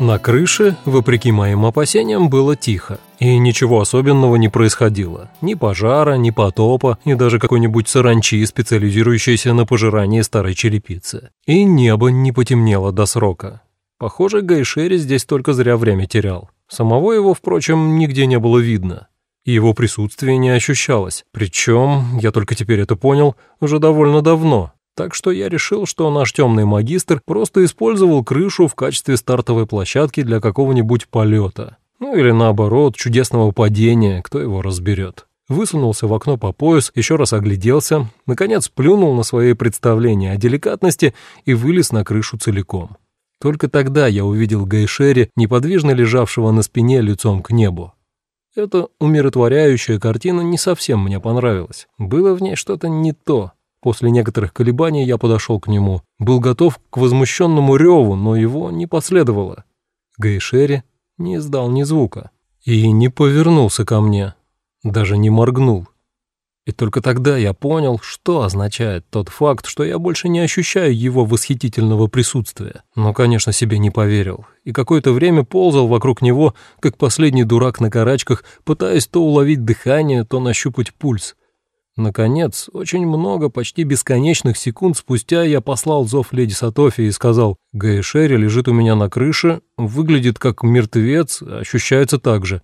На крыше, вопреки моим опасениям, было тихо. И ничего особенного не происходило. Ни пожара, ни потопа, ни даже какой-нибудь саранчи, специализирующейся на пожирании старой черепицы. И небо не потемнело до срока. Похоже, Гайшери здесь только зря время терял. Самого его, впрочем, нигде не было видно. Его присутствие не ощущалось. Причем, я только теперь это понял, уже довольно давно. Так что я решил, что наш темный магистр просто использовал крышу в качестве стартовой площадки для какого-нибудь полета. Ну или наоборот, чудесного падения, кто его разберет. Высунулся в окно по пояс, еще раз огляделся, наконец плюнул на свои представления о деликатности и вылез на крышу целиком. Только тогда я увидел Гайшери, неподвижно лежавшего на спине лицом к небу. Эта умиротворяющая картина не совсем мне понравилась. Было в ней что-то не то. После некоторых колебаний я подошел к нему. Был готов к возмущенному реву, но его не последовало. Гейшери не издал ни звука. И не повернулся ко мне. Даже не моргнул. И только тогда я понял, что означает тот факт, что я больше не ощущаю его восхитительного присутствия. Но, конечно, себе не поверил. И какое-то время ползал вокруг него, как последний дурак на карачках, пытаясь то уловить дыхание, то нащупать пульс. Наконец, очень много, почти бесконечных секунд спустя я послал зов леди Сатофи и сказал, «Гаэшери лежит у меня на крыше, выглядит как мертвец, ощущается так же.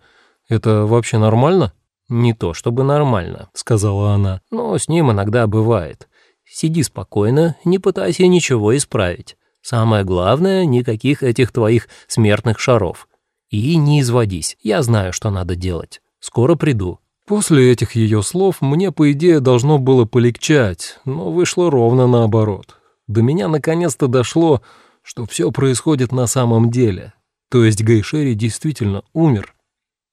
Это вообще нормально?» «Не то чтобы нормально», — сказала она, — «но с ним иногда бывает. Сиди спокойно, не пытайся ничего исправить. Самое главное, никаких этих твоих смертных шаров. И не изводись, я знаю, что надо делать. Скоро приду». После этих ее слов мне, по идее, должно было полегчать, но вышло ровно наоборот. До меня наконец-то дошло, что все происходит на самом деле. То есть Гайшери действительно умер.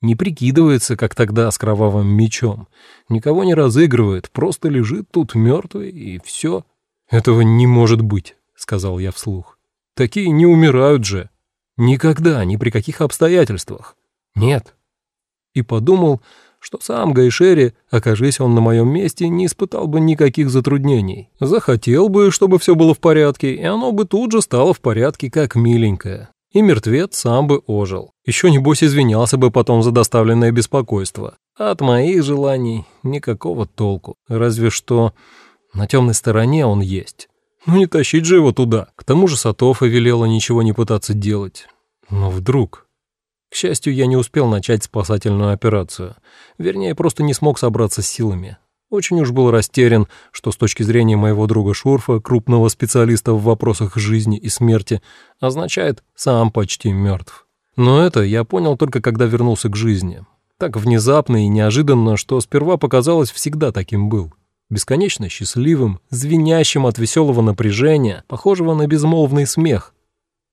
Не прикидывается, как тогда с кровавым мечом. Никого не разыгрывает, просто лежит тут мертвый и все. «Этого не может быть», — сказал я вслух. «Такие не умирают же. Никогда, ни при каких обстоятельствах. Нет». И подумал, что сам Гайшери, окажись он на моем месте, не испытал бы никаких затруднений. Захотел бы, чтобы все было в порядке, и оно бы тут же стало в порядке, как миленькое. И мертвец сам бы ожил. Еще, небось, извинялся бы потом за доставленное беспокойство. От моих желаний никакого толку. Разве что на темной стороне он есть. Ну не тащить же его туда. К тому же Сатофа велела ничего не пытаться делать. Но вдруг... К счастью, я не успел начать спасательную операцию. Вернее, просто не смог собраться с силами. Очень уж был растерян, что с точки зрения моего друга Шурфа, крупного специалиста в вопросах жизни и смерти, означает «сам почти мертв». Но это я понял только когда вернулся к жизни. Так внезапно и неожиданно, что сперва показалось всегда таким был. Бесконечно счастливым, звенящим от веселого напряжения, похожего на безмолвный смех –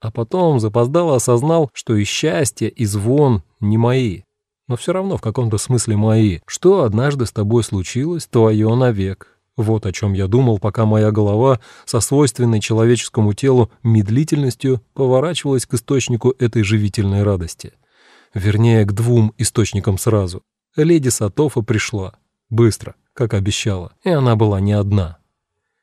а потом запоздало осознал, что и счастье, и звон не мои. Но все равно в каком-то смысле мои. Что однажды с тобой случилось, твое навек. Вот о чем я думал, пока моя голова со свойственной человеческому телу медлительностью поворачивалась к источнику этой живительной радости. Вернее, к двум источникам сразу. Леди Сатофа пришла. Быстро, как обещала. И она была не одна.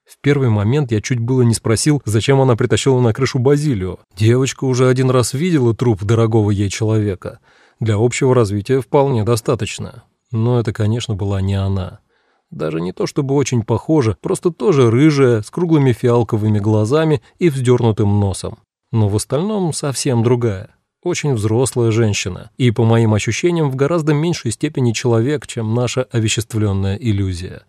В первый момент я чуть было не спросил, зачем она притащила на крышу Базилио. Девочка уже один раз видела труп дорогого ей человека. Для общего развития вполне достаточно. Но это, конечно, была не она. Даже не то чтобы очень похожа, просто тоже рыжая, с круглыми фиалковыми глазами и вздернутым носом. Но в остальном совсем другая. Очень взрослая женщина. И, по моим ощущениям, в гораздо меньшей степени человек, чем наша овеществленная иллюзия.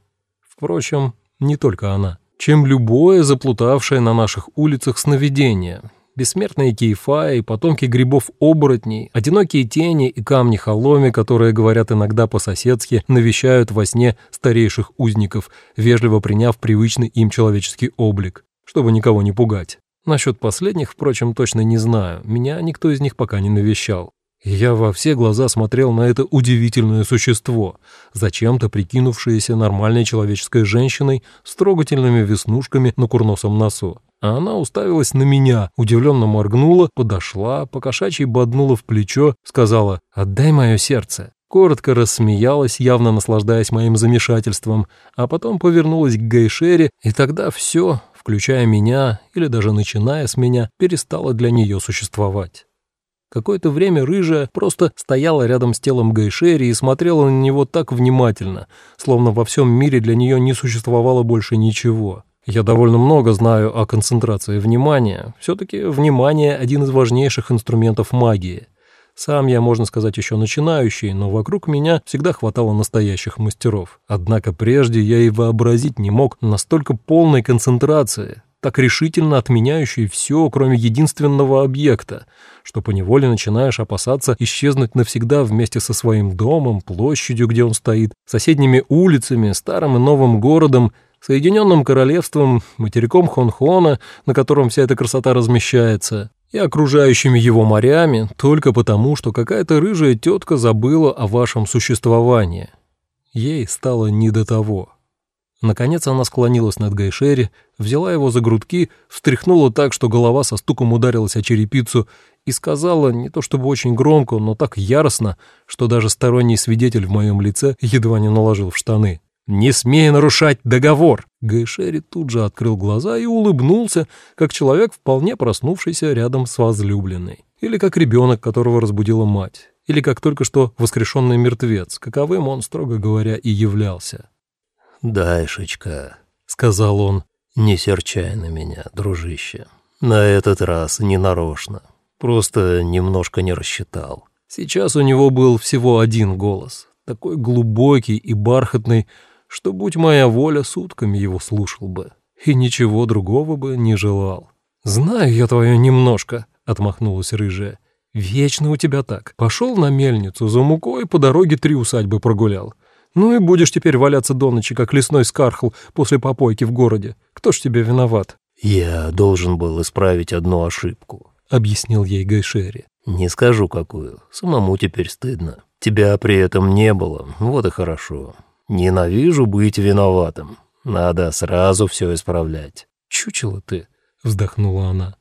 Впрочем, не только она чем любое заплутавшее на наших улицах сновидение. Бессмертные кейфаи, потомки грибов-оборотней, одинокие тени и камни-холоми, которые, говорят иногда по-соседски, навещают во сне старейших узников, вежливо приняв привычный им человеческий облик, чтобы никого не пугать. Насчет последних, впрочем, точно не знаю, меня никто из них пока не навещал. Я во все глаза смотрел на это удивительное существо, зачем-то прикинувшееся нормальной человеческой женщиной с трогательными веснушками на курносом носу. А она уставилась на меня, удивленно моргнула, подошла, покошачьи боднула в плечо, сказала «Отдай мое сердце». Коротко рассмеялась, явно наслаждаясь моим замешательством, а потом повернулась к Гайшере, и тогда все, включая меня или даже начиная с меня, перестало для нее существовать. Какое-то время рыжая просто стояла рядом с телом Гайшери и смотрела на него так внимательно, словно во всем мире для нее не существовало больше ничего. Я довольно много знаю о концентрации внимания. Все-таки внимание – один из важнейших инструментов магии. Сам я, можно сказать, еще начинающий, но вокруг меня всегда хватало настоящих мастеров. Однако прежде я и вообразить не мог настолько полной концентрации, так решительно отменяющей все, кроме единственного объекта, что поневоле начинаешь опасаться исчезнуть навсегда вместе со своим домом, площадью, где он стоит, соседними улицами, старым и новым городом, Соединенным Королевством, материком Хонхона, на котором вся эта красота размещается, и окружающими его морями только потому, что какая-то рыжая тетка забыла о вашем существовании. Ей стало не до того. Наконец она склонилась над Гайшери, взяла его за грудки, встряхнула так, что голова со стуком ударилась о черепицу, и сказала, не то чтобы очень громко, но так яростно, что даже сторонний свидетель в моем лице едва не наложил в штаны. «Не смей нарушать договор!» Гайшери тут же открыл глаза и улыбнулся, как человек, вполне проснувшийся рядом с возлюбленной. Или как ребенок, которого разбудила мать. Или как только что воскрешенный мертвец, каковым он, строго говоря, и являлся. «Дайшечка», — сказал он, — «не серчай на меня, дружище. На этот раз не нарочно. Просто немножко не рассчитал». Сейчас у него был всего один голос, такой глубокий и бархатный, что, будь моя воля, сутками его слушал бы и ничего другого бы не желал. «Знаю я твое немножко», — отмахнулась рыжая. «Вечно у тебя так. Пошел на мельницу за мукой, по дороге три усадьбы прогулял. Ну и будешь теперь валяться до ночи, как лесной скархл после попойки в городе. Кто ж тебе виноват?» «Я должен был исправить одну ошибку», — объяснил ей Гайшери. «Не скажу, какую. Самому теперь стыдно. Тебя при этом не было, вот и хорошо. Ненавижу быть виноватым. Надо сразу все исправлять. Чучело ты, вздохнула она.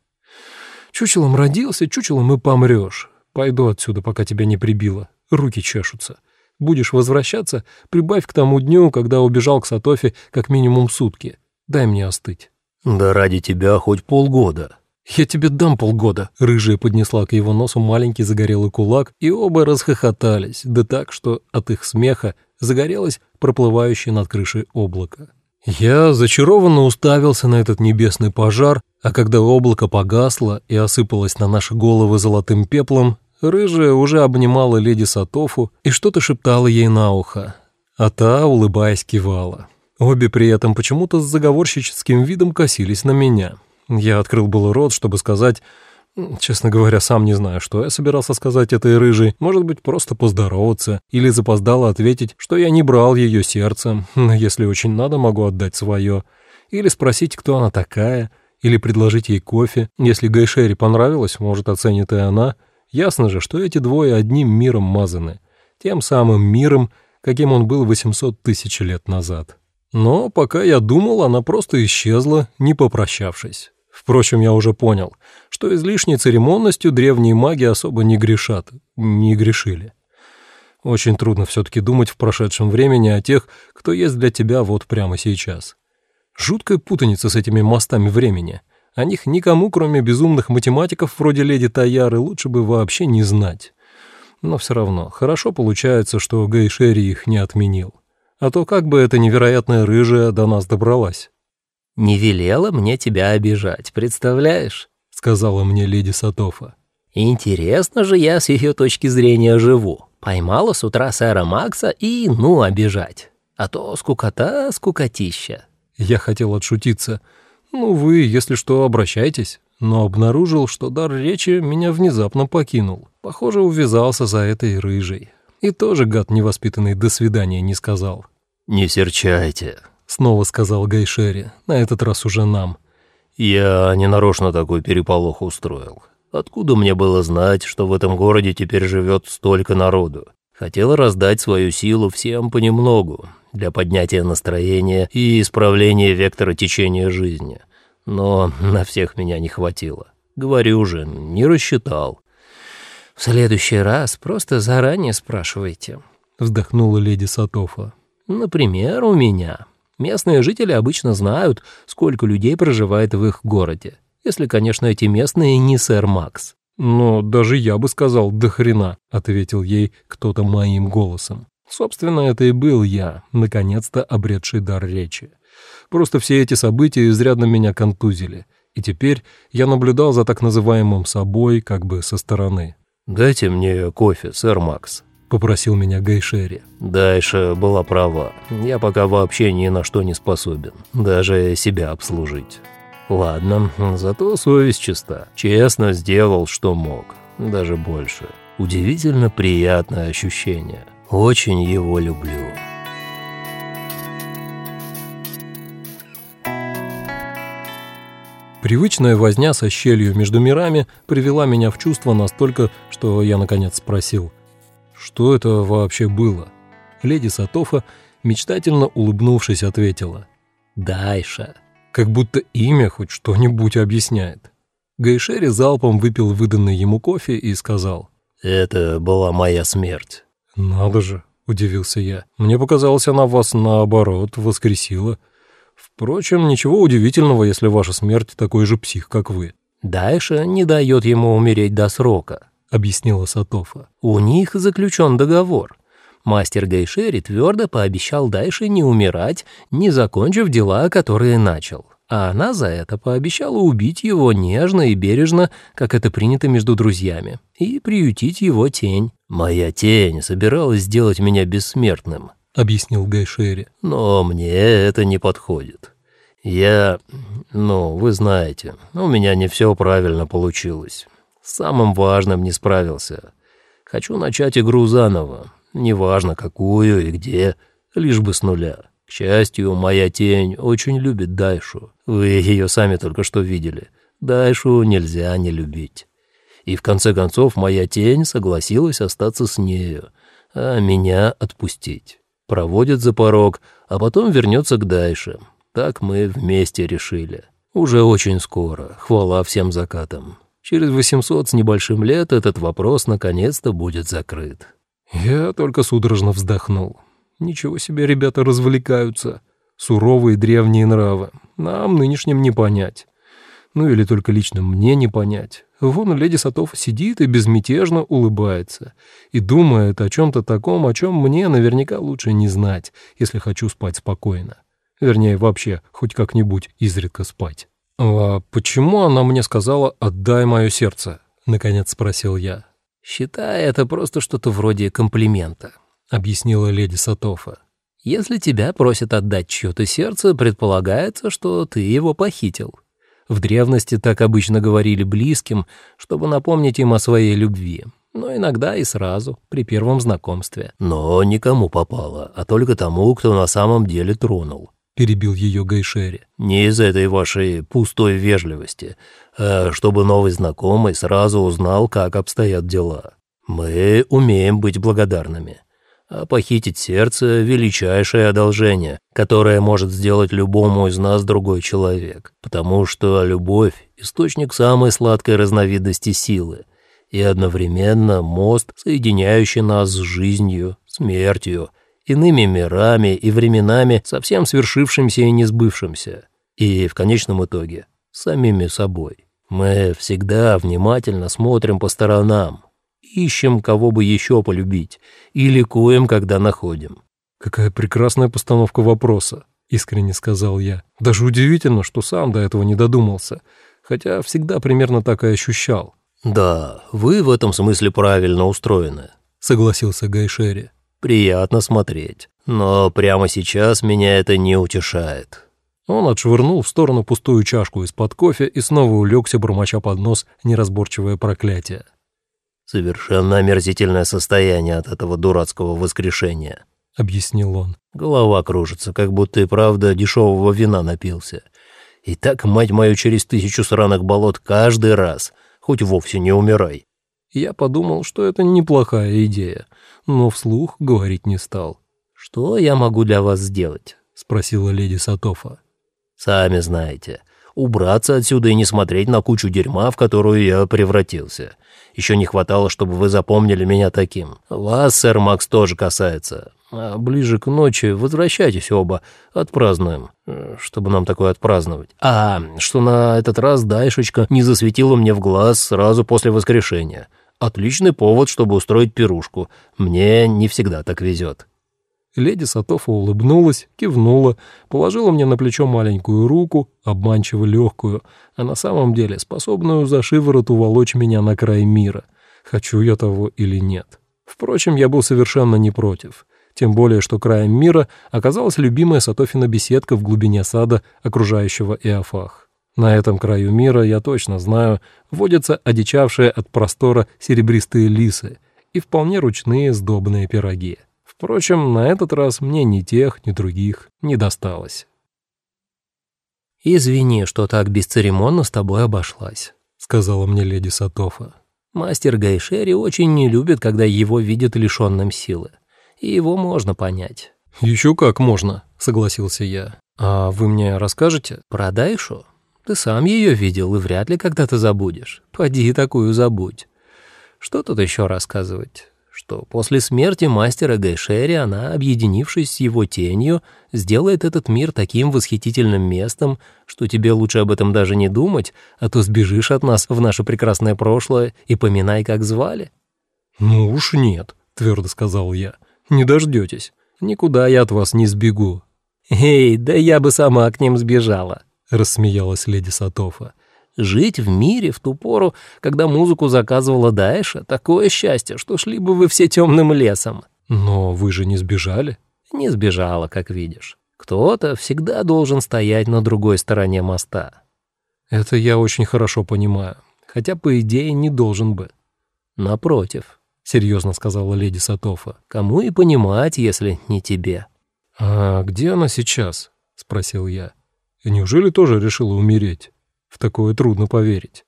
Чучелом родился, чучелом и помрешь. Пойду отсюда, пока тебя не прибило. Руки чешутся. Будешь возвращаться, прибавь к тому дню, когда убежал к Сатофе как минимум сутки. Дай мне остыть. Да ради тебя хоть полгода. «Я тебе дам полгода!» Рыжая поднесла к его носу маленький загорелый кулак, и оба расхохотались, да так, что от их смеха загорелось проплывающее над крышей облако. Я зачарованно уставился на этот небесный пожар, а когда облако погасло и осыпалось на наши головы золотым пеплом, рыжая уже обнимала леди Сатофу и что-то шептала ей на ухо, а та, улыбаясь, кивала. Обе при этом почему-то с заговорщическим видом косились на меня. Я открыл было рот, чтобы сказать... Честно говоря, сам не знаю, что я собирался сказать этой рыжей. Может быть, просто поздороваться. Или запоздало ответить, что я не брал ее сердце. Но если очень надо, могу отдать свое. Или спросить, кто она такая. Или предложить ей кофе. Если Гайшери понравилось, может, оценит и она. Ясно же, что эти двое одним миром мазаны. Тем самым миром, каким он был 800 тысяч лет назад. Но пока я думал, она просто исчезла, не попрощавшись. Впрочем, я уже понял, что излишней церемонностью древние маги особо не грешат, не грешили. Очень трудно все-таки думать в прошедшем времени о тех, кто есть для тебя вот прямо сейчас. Жуткая путаница с этими мостами времени. О них никому, кроме безумных математиков вроде леди Таяры, лучше бы вообще не знать. Но все равно, хорошо получается, что Гейшери их не отменил. А то как бы эта невероятная рыжая до нас добралась? «Не велела мне тебя обижать, представляешь?» — сказала мне леди Сатофа. «Интересно же я с ее точки зрения живу. Поймала с утра сэра Макса и, ну, обижать. А то скукота, скукотища». Я хотел отшутиться. «Ну, вы, если что, обращайтесь». Но обнаружил, что дар речи меня внезапно покинул. Похоже, увязался за этой рыжей. И тоже гад невоспитанный «до свидания» не сказал. «Не серчайте», — снова сказал Гайшери, на этот раз уже нам. «Я ненарочно такой переполох устроил. Откуда мне было знать, что в этом городе теперь живет столько народу? Хотел раздать свою силу всем понемногу, для поднятия настроения и исправления вектора течения жизни. Но на всех меня не хватило. Говорю же, не рассчитал. В следующий раз просто заранее спрашивайте», — вздохнула леди Сатофа. «Например, у меня». Местные жители обычно знают, сколько людей проживает в их городе. Если, конечно, эти местные не сэр Макс. «Но даже я бы сказал, до хрена», — ответил ей кто-то моим голосом. Собственно, это и был я, наконец-то обретший дар речи. Просто все эти события изрядно меня контузили, и теперь я наблюдал за так называемым собой как бы со стороны. «Дайте мне кофе, сэр Макс», — попросил меня Гайшери. «Дальше была права. Я пока вообще ни на что не способен, даже себя обслужить». «Ладно, зато совесть чиста. Честно сделал, что мог. Даже больше. Удивительно приятное ощущение. Очень его люблю». Привычная возня со щелью между мирами привела меня в чувство настолько, что я наконец спросил, что это вообще было? Леди Сатофа, мечтательно улыбнувшись, ответила, «Дайша». Как будто имя хоть что-нибудь объясняет. Гайшери залпом выпил выданный ему кофе и сказал, «Это была моя смерть». «Надо же», — удивился я. «Мне показалось, она вас, наоборот, воскресила». Впрочем, ничего удивительного, если ваша смерть такой же псих, как вы. Дайша не дает ему умереть до срока, объяснила Сатофа. У них заключен договор. Мастер Гайшери твердо пообещал Дайше не умирать, не закончив дела, которые начал. А она за это пообещала убить его нежно и бережно, как это принято между друзьями, и приютить его тень. «Моя тень собиралась сделать меня бессмертным», — объяснил Гайшери. «Но мне это не подходит. Я... ну, вы знаете, у меня не все правильно получилось. С самым важным не справился. Хочу начать игру заново, неважно какую и где, лишь бы с нуля. К счастью, моя тень очень любит Дайшу. Вы ее сами только что видели. Дайшу нельзя не любить. И в конце концов моя тень согласилась остаться с нею, а меня отпустить проводит за порог, а потом вернется к Дайше. Так мы вместе решили. Уже очень скоро, хвала всем закатам. Через 800 с небольшим лет этот вопрос наконец-то будет закрыт. Я только судорожно вздохнул. Ничего себе ребята развлекаются. Суровые древние нравы. Нам нынешним не понять. Ну или только лично мне не понять. Вон леди Сатов сидит и безмятежно улыбается. И думает о чем-то таком, о чем мне наверняка лучше не знать, если хочу спать спокойно. Вернее, вообще, хоть как-нибудь изредка спать. «А почему она мне сказала «отдай мое сердце»?» — наконец спросил я. «Считай, это просто что-то вроде комплимента», — объяснила леди Сатофа. «Если тебя просят отдать чье-то сердце, предполагается, что ты его похитил. В древности так обычно говорили близким, чтобы напомнить им о своей любви. Но иногда и сразу, при первом знакомстве. Но никому попало, а только тому, кто на самом деле тронул. Перебил ее Гайшери. Не из этой вашей пустой вежливости, а чтобы новый знакомый сразу узнал, как обстоят дела. Мы умеем быть благодарными а похитить сердце — величайшее одолжение, которое может сделать любому из нас другой человек, потому что любовь — источник самой сладкой разновидности силы и одновременно мост, соединяющий нас с жизнью, смертью, иными мирами и временами, совсем свершившимся и несбывшимся, и в конечном итоге самими собой. Мы всегда внимательно смотрим по сторонам, ищем, кого бы еще полюбить, и ликуем, когда находим». «Какая прекрасная постановка вопроса», — искренне сказал я. «Даже удивительно, что сам до этого не додумался, хотя всегда примерно так и ощущал». «Да, вы в этом смысле правильно устроены», — согласился Гайшери. «Приятно смотреть, но прямо сейчас меня это не утешает». Он отшвырнул в сторону пустую чашку из-под кофе и снова улегся, бормоча под нос неразборчивое проклятие. Совершенно омерзительное состояние от этого дурацкого воскрешения», — объяснил он. «Голова кружится, как будто и правда дешевого вина напился. И так, мать мою, через тысячу сраных болот каждый раз, хоть вовсе не умирай». Я подумал, что это неплохая идея, но вслух говорить не стал. «Что я могу для вас сделать?» — спросила леди Сатофа. «Сами знаете, убраться отсюда и не смотреть на кучу дерьма, в которую я превратился. Еще не хватало, чтобы вы запомнили меня таким. Вас, сэр Макс, тоже касается. А ближе к ночи возвращайтесь оба, отпразднуем. Э, чтобы нам такое отпраздновать. А, что на этот раз Дайшечка не засветила мне в глаз сразу после воскрешения. Отличный повод, чтобы устроить пирушку. Мне не всегда так везет. Леди Сатофа улыбнулась, кивнула, положила мне на плечо маленькую руку, обманчиво легкую, а на самом деле способную за шиворот уволочь меня на край мира, хочу я того или нет. Впрочем, я был совершенно не против. Тем более, что краем мира оказалась любимая Сатофина беседка в глубине сада, окружающего Иофах. На этом краю мира, я точно знаю, водятся одичавшие от простора серебристые лисы и вполне ручные сдобные пироги. Впрочем, на этот раз мне ни тех, ни других не досталось. «Извини, что так бесцеремонно с тобой обошлась», — сказала мне леди Сатофа. «Мастер Гайшери очень не любит, когда его видят лишенным силы. И его можно понять». «Еще как можно», — согласился я. «А вы мне расскажете?» «Про Дайшу? Ты сам ее видел и вряд ли когда-то забудешь. Поди такую забудь. Что тут еще рассказывать? Что после смерти мастера Гайшери она, объединившись с его тенью, сделает этот мир таким восхитительным местом, что тебе лучше об этом даже не думать, а то сбежишь от нас в наше прекрасное прошлое и поминай, как звали». «Ну уж нет», — твердо сказал я, — «не дождетесь. Никуда я от вас не сбегу». «Эй, да я бы сама к ним сбежала», — рассмеялась леди Сатофа. Жить в мире в ту пору, когда музыку заказывала Даэша, такое счастье, что шли бы вы все темным лесом. Но вы же не сбежали? Не сбежала, как видишь. Кто-то всегда должен стоять на другой стороне моста. Это я очень хорошо понимаю, хотя, по идее, не должен бы. Напротив, — серьезно сказала леди Сатофа, — кому и понимать, если не тебе. «А где она сейчас?» — спросил я. И неужели тоже решила умереть? В такое трудно поверить.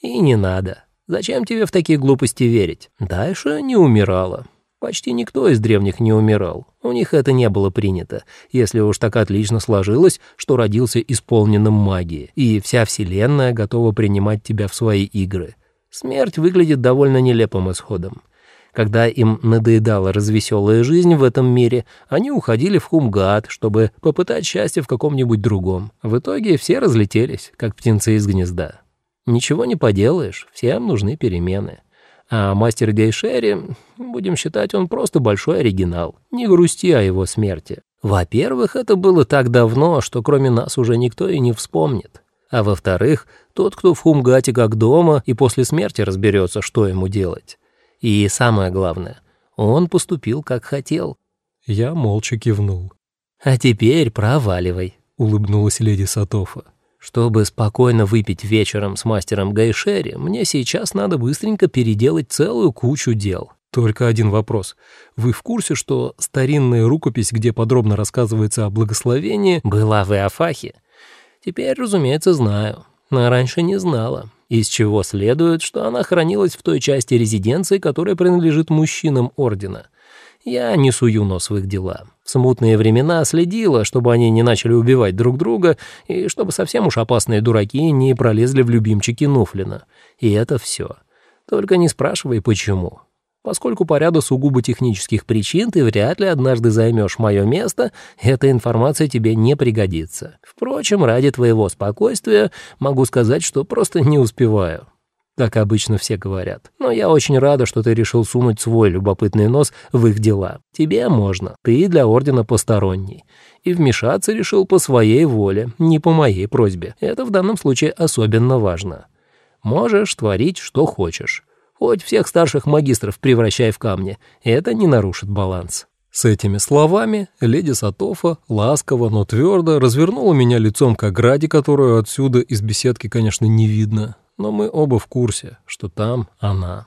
И не надо. Зачем тебе в такие глупости верить? Дальше не умирала. Почти никто из древних не умирал. У них это не было принято, если уж так отлично сложилось, что родился исполненным магии, и вся Вселенная готова принимать тебя в свои игры. Смерть выглядит довольно нелепым исходом. Когда им надоедала развеселая жизнь в этом мире, они уходили в Хумгат, чтобы попытать счастье в каком-нибудь другом. В итоге все разлетелись, как птенцы из гнезда. Ничего не поделаешь, всем нужны перемены. А мастер Гейшери, будем считать, он просто большой оригинал. Не грусти о его смерти. Во-первых, это было так давно, что кроме нас уже никто и не вспомнит. А во-вторых, тот, кто в Хумгате как дома, и после смерти разберется, что ему делать. И самое главное, он поступил как хотел. Я молча кивнул. «А теперь проваливай», — улыбнулась леди Сатофа. «Чтобы спокойно выпить вечером с мастером Гайшери, мне сейчас надо быстренько переделать целую кучу дел». Только один вопрос. Вы в курсе, что старинная рукопись, где подробно рассказывается о благословении... Была в Иофахе? Теперь, разумеется, знаю. Но раньше не знала из чего следует, что она хранилась в той части резиденции, которая принадлежит мужчинам Ордена. Я не сую нос в их дела. В смутные времена следила, чтобы они не начали убивать друг друга, и чтобы совсем уж опасные дураки не пролезли в любимчики Нуфлина. И это все. Только не спрашивай, почему. Поскольку по ряду сугубо технических причин ты вряд ли однажды займешь мое место, эта информация тебе не пригодится. Впрочем, ради твоего спокойствия могу сказать, что просто не успеваю. Так обычно все говорят. Но я очень рада, что ты решил сунуть свой любопытный нос в их дела. Тебе можно, ты для Ордена посторонний. И вмешаться решил по своей воле, не по моей просьбе. Это в данном случае особенно важно. Можешь творить, что хочешь. Хоть всех старших магистров превращай в камни, это не нарушит баланс». С этими словами леди Сатофа ласково, но твердо развернула меня лицом к ограде, которую отсюда из беседки, конечно, не видно, но мы оба в курсе, что там она.